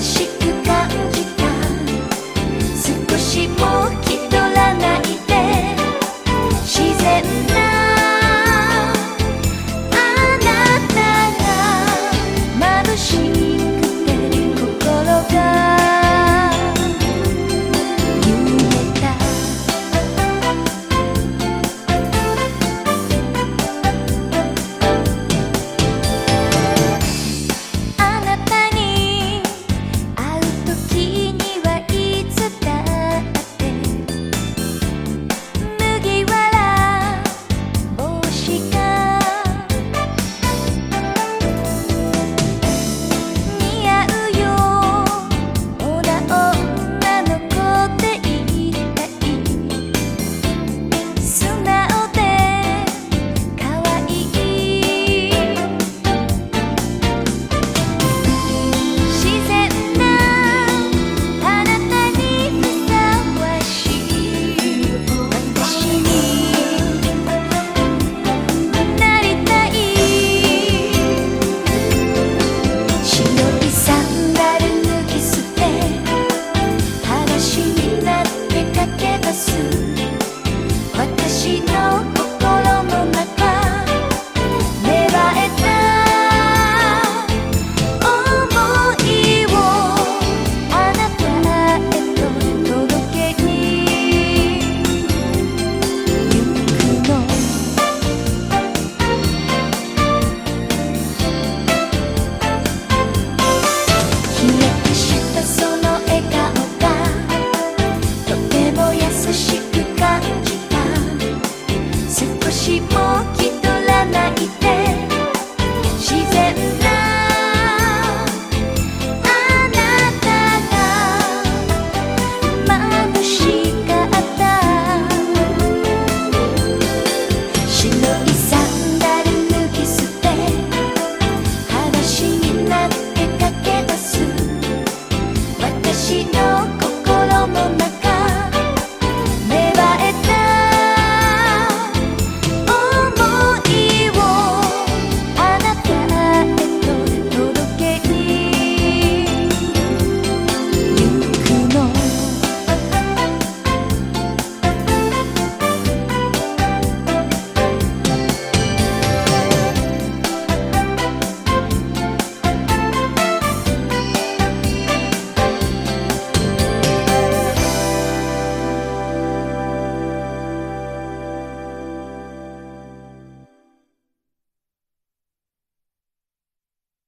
she 私の